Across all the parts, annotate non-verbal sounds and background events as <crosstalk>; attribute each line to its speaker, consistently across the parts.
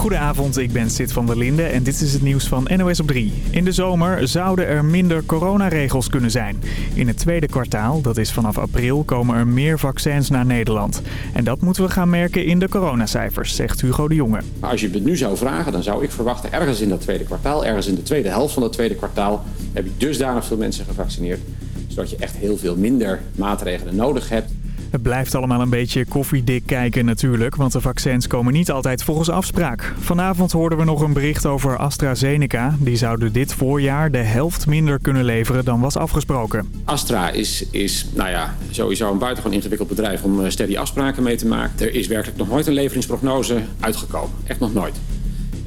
Speaker 1: Goedenavond, ik ben Sid van der Linde en dit is het nieuws van NOS op 3. In de zomer zouden er minder coronaregels kunnen zijn. In het tweede kwartaal, dat is vanaf april, komen er meer vaccins naar Nederland. En dat moeten we gaan merken in de coronacijfers, zegt Hugo de Jonge.
Speaker 2: Als je het nu zou vragen, dan zou ik verwachten ergens in dat tweede kwartaal, ergens in de tweede helft van dat tweede kwartaal, heb je dusdanig veel mensen gevaccineerd, zodat je echt heel veel minder maatregelen nodig hebt.
Speaker 1: Het blijft allemaal een beetje koffiedik kijken natuurlijk, want de vaccins komen niet altijd volgens afspraak. Vanavond hoorden we nog een bericht over AstraZeneca. Die zouden dit voorjaar de helft minder kunnen leveren dan was afgesproken.
Speaker 2: Astra is, is nou ja, sowieso een buitengewoon ingewikkeld bedrijf om eh, steady afspraken mee te maken. Er is werkelijk nog nooit een leveringsprognose uitgekomen. Echt nog nooit.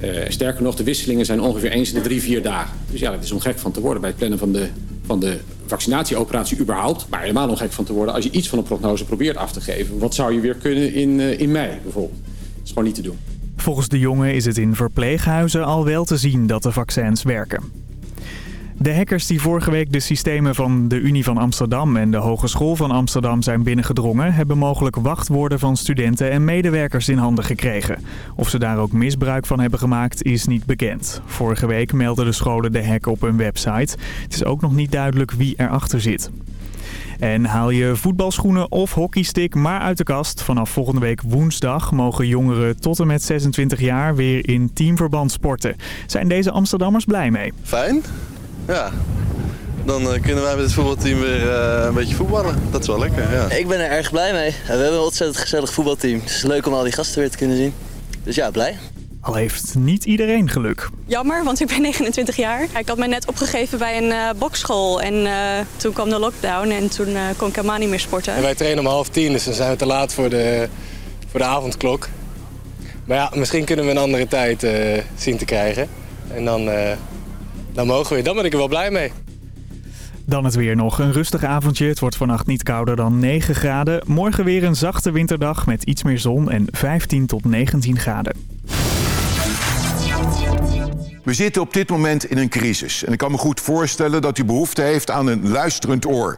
Speaker 2: Uh, sterker nog, de wisselingen zijn ongeveer eens in de drie, vier dagen. Dus ja, dat is om gek van te worden bij het plannen van de, van de vaccinatieoperatie überhaupt. Maar helemaal om gek van te worden als je iets van een prognose probeert af te geven. Wat zou je weer kunnen in, uh, in mei bijvoorbeeld? Dat is gewoon niet te doen.
Speaker 1: Volgens de jongen is het in verpleeghuizen al wel te zien dat de vaccins werken. De hackers die vorige week de systemen van de Unie van Amsterdam en de Hogeschool van Amsterdam zijn binnengedrongen... hebben mogelijk wachtwoorden van studenten en medewerkers in handen gekregen. Of ze daar ook misbruik van hebben gemaakt is niet bekend. Vorige week meldden de scholen de hack op hun website. Het is ook nog niet duidelijk wie erachter zit. En haal je voetbalschoenen of hockeystick maar uit de kast. Vanaf volgende week woensdag mogen jongeren tot en met 26 jaar weer in teamverband sporten. Zijn deze Amsterdammers blij mee?
Speaker 3: Fijn. Ja, dan uh, kunnen wij met het voetbalteam weer uh, een beetje voetballen. Dat is wel lekker, ja.
Speaker 4: Ik ben er erg blij mee. We hebben een ontzettend gezellig voetbalteam. Het is leuk om al die gasten weer te kunnen zien. Dus ja, blij.
Speaker 1: Al heeft niet iedereen geluk.
Speaker 5: Jammer, want ik ben <laughs> 29 jaar. Ik had me net opgegeven bij een uh, bokschool en uh, toen kwam de lockdown en toen uh, kon ik helemaal niet meer sporten.
Speaker 6: En wij trainen om half tien, dus dan zijn we te laat voor de, voor de avondklok. Maar ja, misschien kunnen we een andere tijd zien te krijgen. En dan dan mogen we. Dan ben ik er wel blij mee.
Speaker 1: Dan het weer nog. Een rustig avondje. Het wordt vannacht niet kouder dan 9 graden. Morgen weer een zachte winterdag met iets meer zon en 15 tot 19 graden.
Speaker 7: We zitten op dit moment in een crisis. En ik kan me goed voorstellen dat u behoefte heeft aan een luisterend oor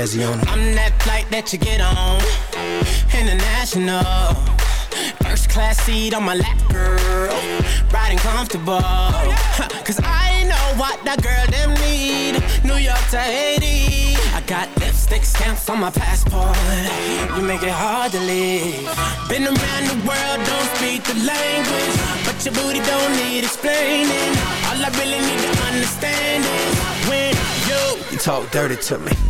Speaker 8: Jazzy on I'm that flight that you get on. International. First class seat on my lap, girl. Riding comfortable. Cause I know what that girl them need. New York to Haiti. I got lipstick stamps on my passport. You make it hard to leave. Been around the world, don't speak the language. But your booty don't need explaining. All I really need to understand is when you, you talk dirty to me.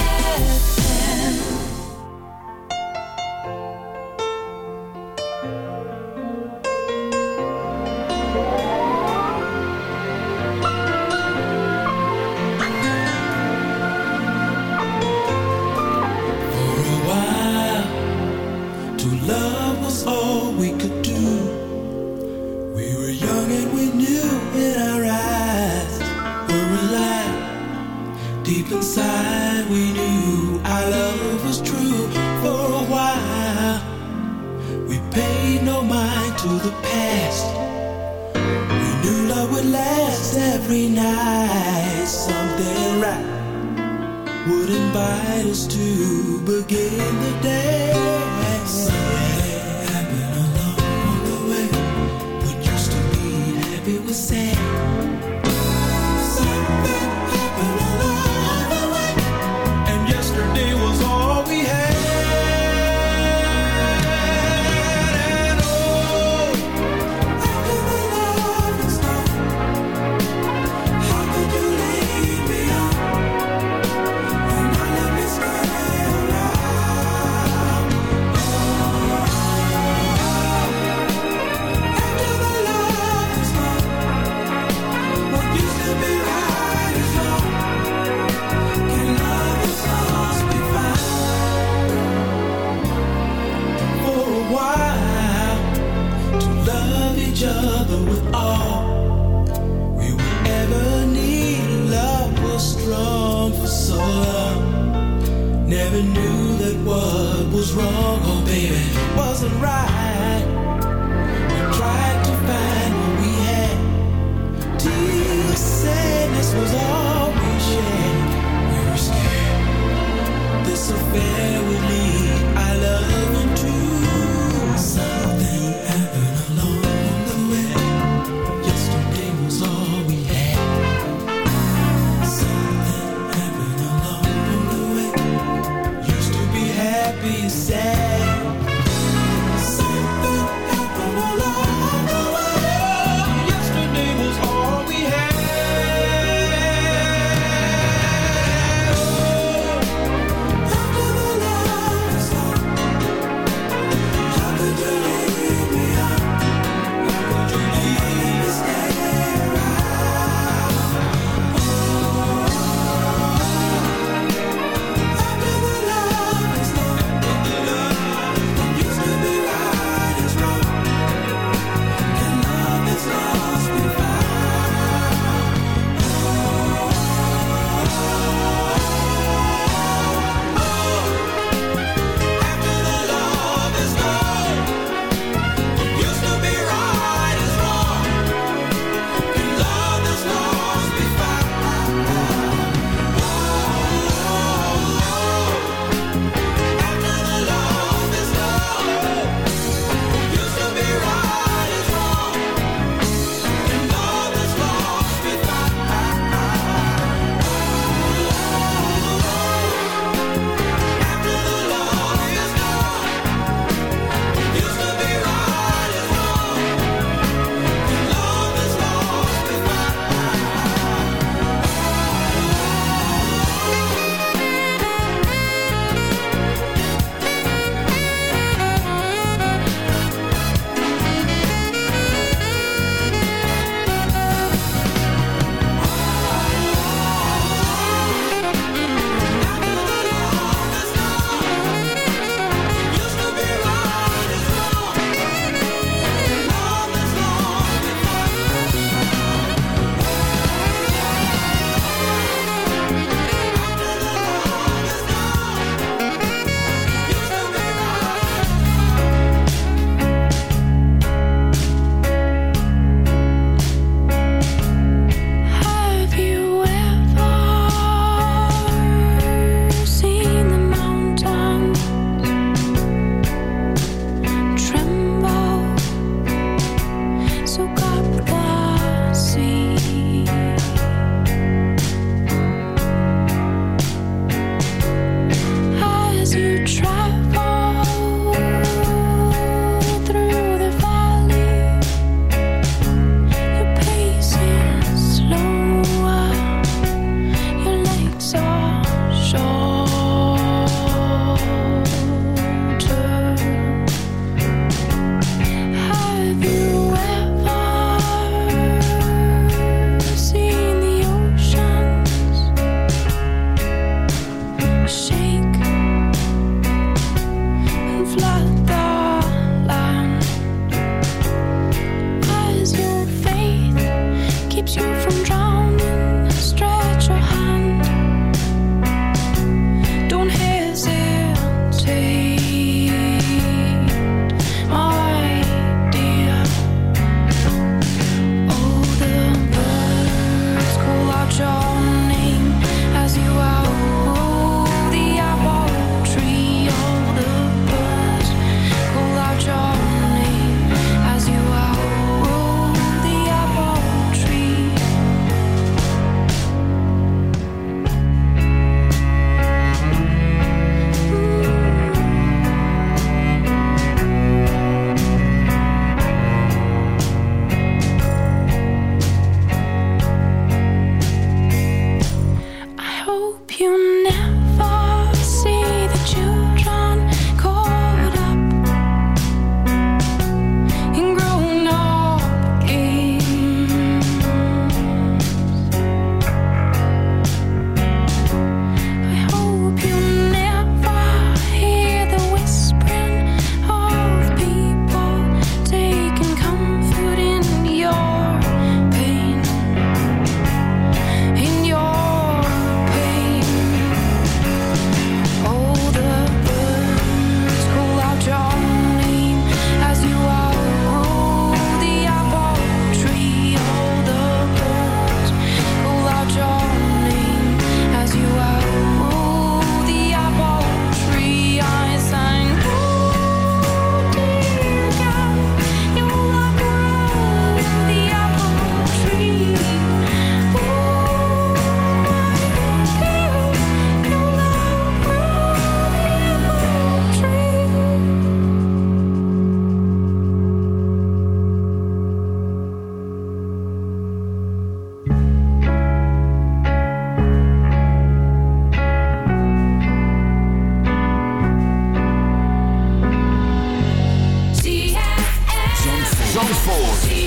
Speaker 9: Zandvoort.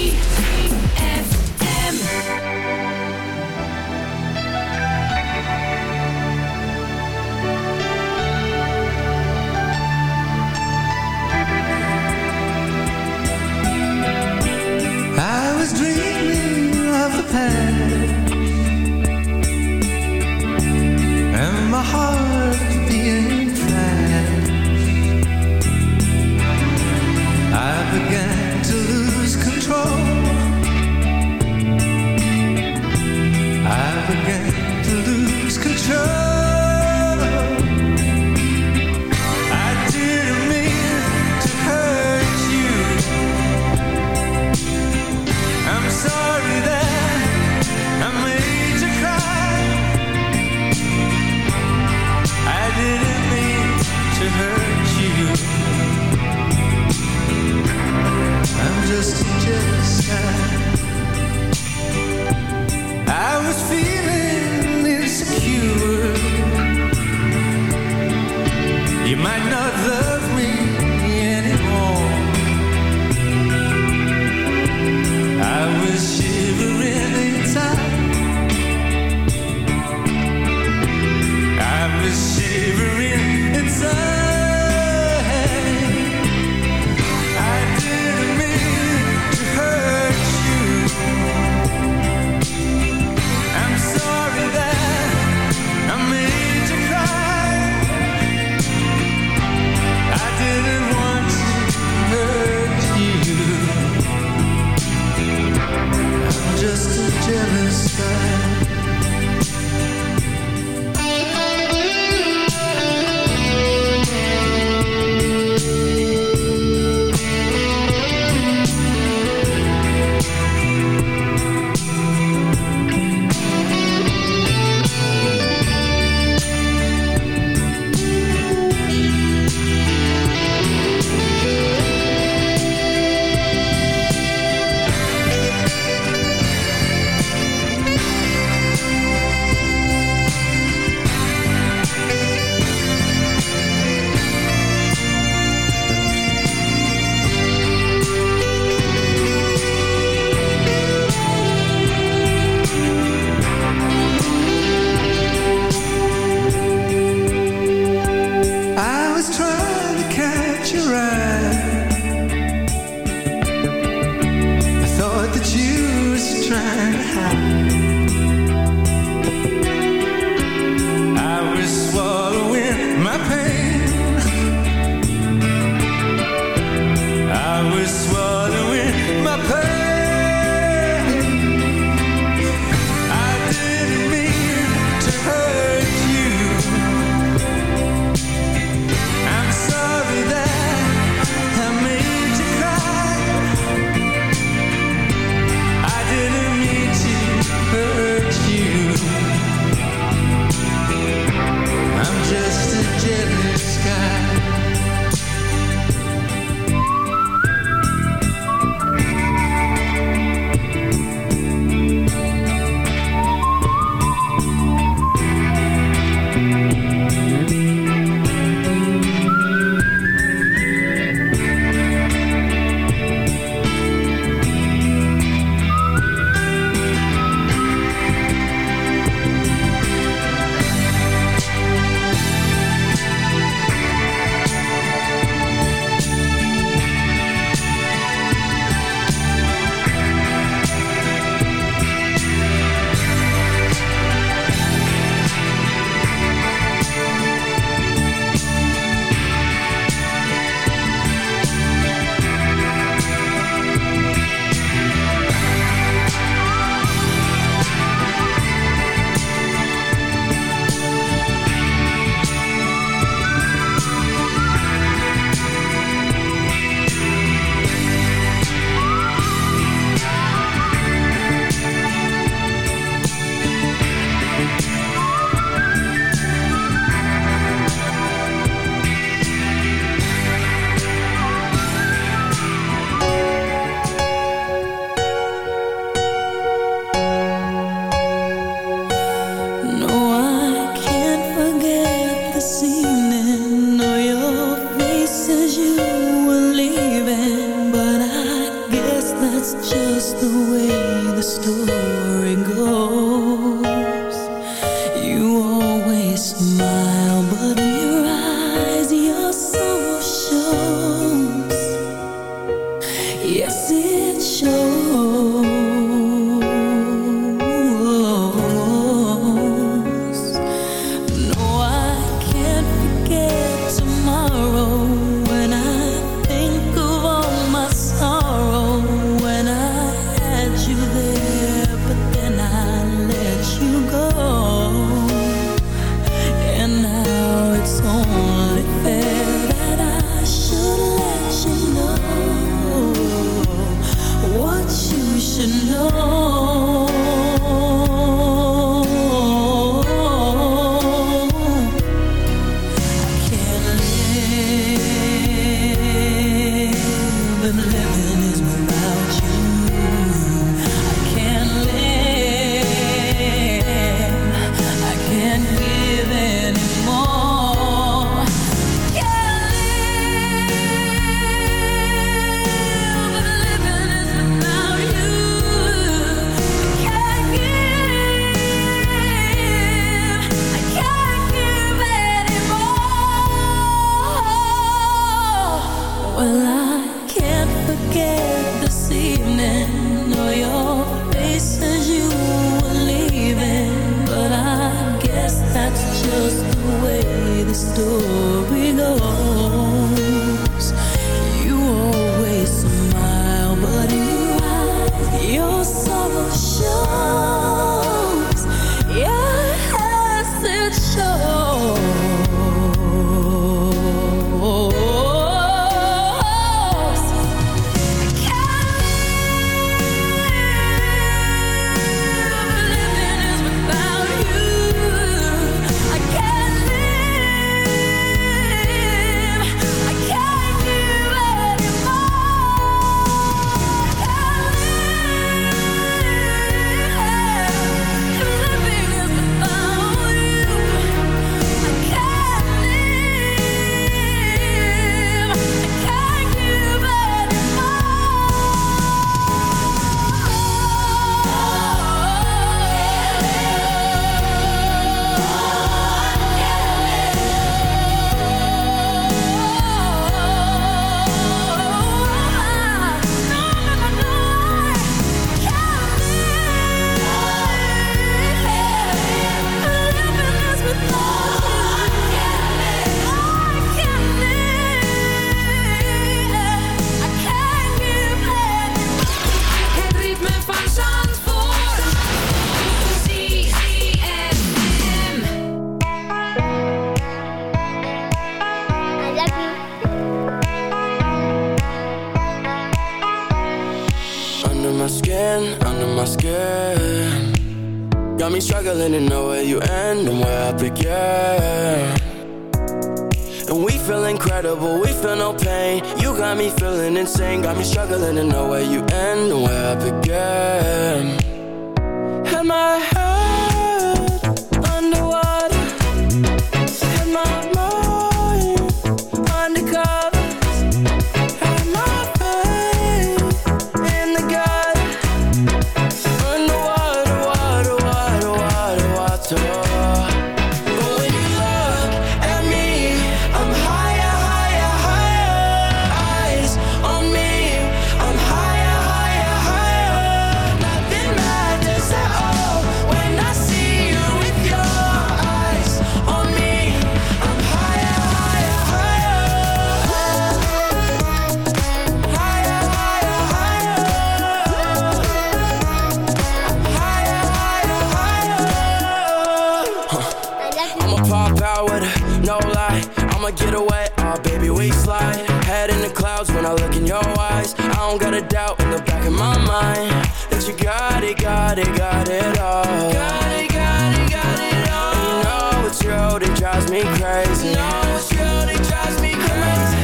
Speaker 10: Pop out with no lie. I'ma get away, oh baby, we slide. Head in the clouds when I look in your eyes. I don't got a doubt in the back of my mind that you got it, got it, got it all. Got it, got it, got it all. And you know it's you that drives me crazy. You know it's you that drives me crazy.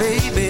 Speaker 9: baby.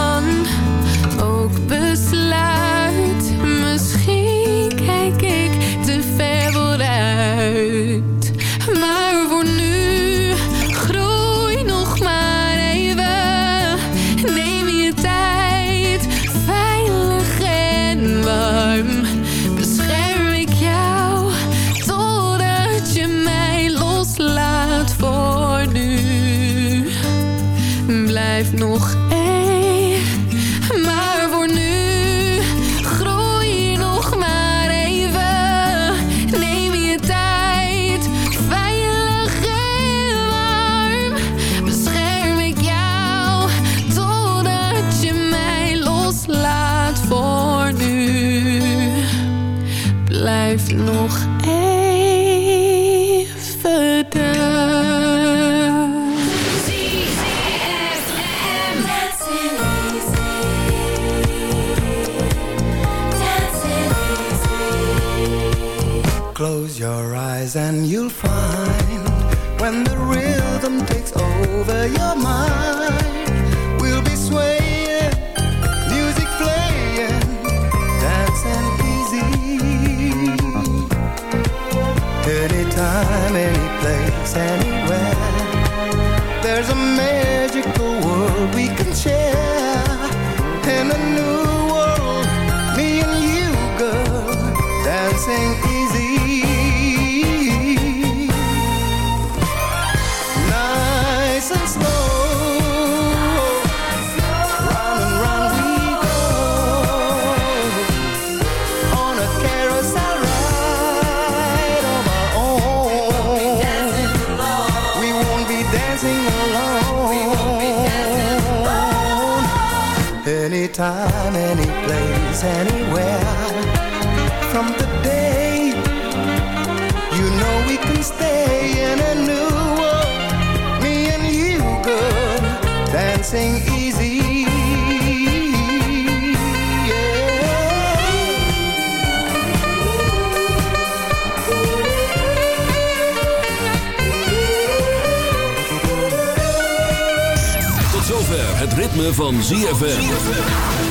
Speaker 11: Blijf nog even daar.
Speaker 9: Close your eyes and you'll find when the rhythm takes over your mind, Send anywhere. From today, you know we can stay in a new world. Me and you, girl, dancing easy.
Speaker 12: Tot zover het ritme van ZFM.